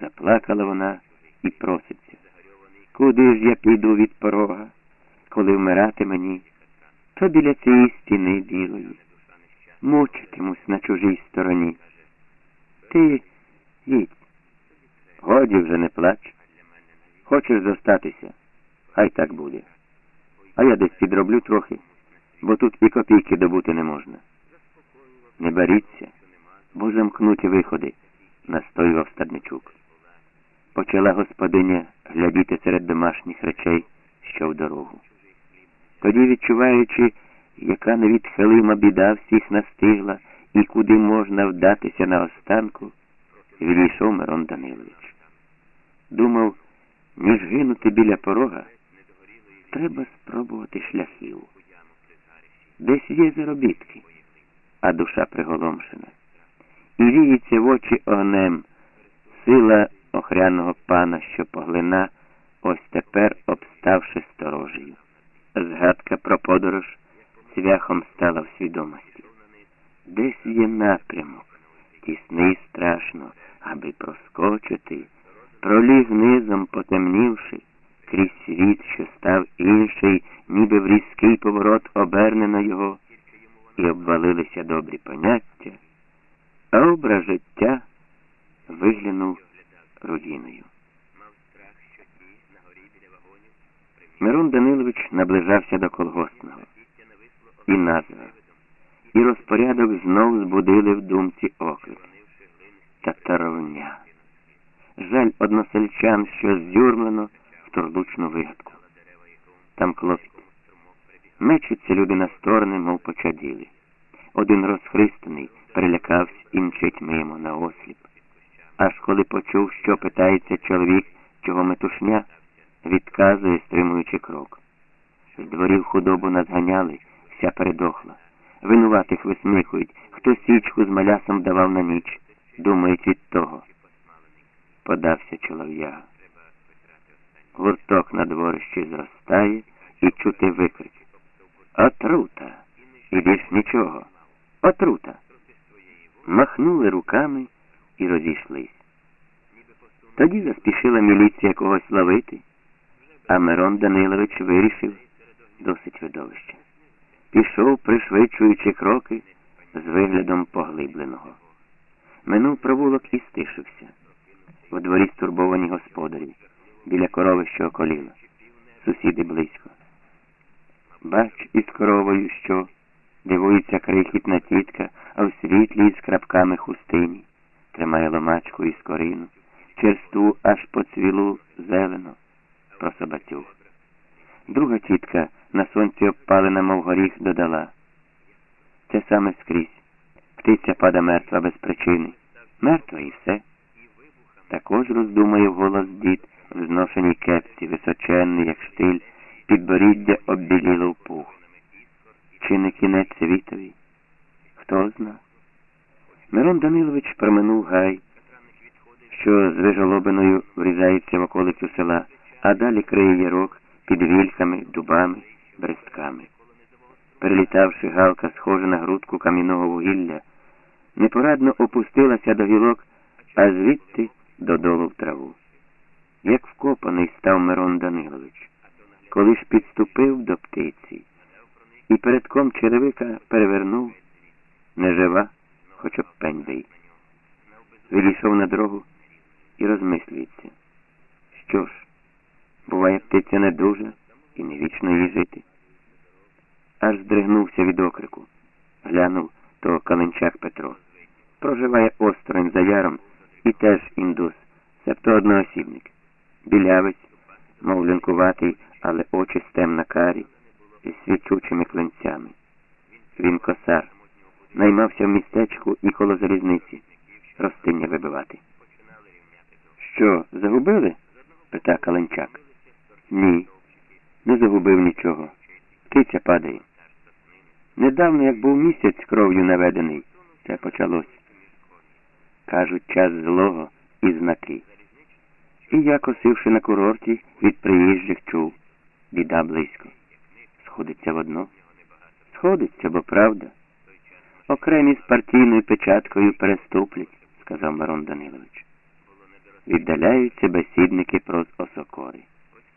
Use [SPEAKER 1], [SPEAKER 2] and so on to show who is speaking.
[SPEAKER 1] Заплакала вона і проситься. Куди ж я піду від порога, коли вмирати мені, то біля цієї стіни білої. Мучитимусь на чужій стороні. Ти їдь. Годі вже не плач. Хочеш зостатися, хай так буде. А я десь підроблю трохи, бо тут і копійки добути не можна. Не боріться, бо замкнуті виходи, настоював стадничук. Почала господиня глядіти серед домашніх речей, що в дорогу. Тоді, відчуваючи, яка невідхилима біда всіх настигла і куди можна вдатися на останку, відійшов Мирон Данилович. Думав, ніж гинути біля порога, треба спробувати шляхів. Десь є заробітки, а душа приголомшена. І віється в очі огнем сила охряного пана, що поглина, ось тепер обставши сторожею. Згадка про подорож цвяхом стала в свідомості. Десь є напрямок, тісний страшно, аби проскочити, проліг низом потемнівши, крізь світ, що став інший, ніби в різкий поворот обернено його, і обвалилися добрі поняття, а образ життя виглянув руїною. Мирон Данилович наближався до колгоспного. І назва, і розпорядок знов збудили в думці оклик. Татаровня. Жаль односельчан, що зюрмлено в турбучну вигадку. Там клопіт. Мечуться люди на сторони, мов почаділі. Один розхристаний, перелякався і мчить мимо на осліп. Аж коли почув, що питається чоловік, чого метушня, відказує, стримуючи крок. З дворів худобу назганяли, вся передохла. Винуватих висмикують, хто січку з малясом давав на ніч, думають від того. Подався чолов'яга. Гурток на дворищі зростає і чути викрик. Отрута! І більш нічого. Отрута. Махнули руками і розійшлись. Тоді заспішила міліція когось ловити, а Мирон Данилович вирішив досить видовище. Пішов, пришвидшуючи кроки з виглядом поглибленого. Минув провулок і стишився. У дворі стурбовані господарі, біля корови, що околіла. Сусіди близько. Бач із коровою, що дивується крихітна тітка, а в світлі з крапками хустині, тримає ломачку і скорину, черсту аж по цвілу зелено, про собацюг. Друга тітка на сонці обпалена, мов горіх, додала. Це саме скрізь. Птиця пада мертва без причини. Мертва і все. Також роздумає голос дід в зношеній кепці, височенний, як штиль, підборіддя оббіліло в пух. Чи не кінець світові? Хто зна? Мирон Данилович проминув гай, що з вижолобиною врізається в околицю села, а далі криє ярок під вільхами, дубами, брестками. Перелітавши, галка, схожа на грудку кам'яного вугілля, непорадно опустилася до гілок, а звідти додолу в траву. Як вкопаний став Мирон Данилович, коли ж підступив до птиці і передком черевика перевернув, нежива, хоч об пень бий. Вилійшов на дорогу і розмислюється. Що ж, буває птиця не дуже і не вічно їй жити. Аж здригнувся від окрику. Глянув то Каленчак Петро. Проживає осторонь за яром і теж індус, себто одноосібник. Білявець, мов лінкуватий, але очі стемна карі, із свічучими клинцями. Він косар, наймався в містечку і коло залізниці, ростиння вибивати. Що, загубили? пита Каленчак. Ні, не загубив нічого. Киця падає. Недавно, як був місяць кров'ю наведений, це почалось. Кажуть, час злого і знаки. І я, косивши на курорті, від приїжджих чув. Біда близько. Сходиться в одно. Сходиться, бо правда. Окремі з партійною печаткою переступлять, сказав Марон Данилович. віддаляються бесідники про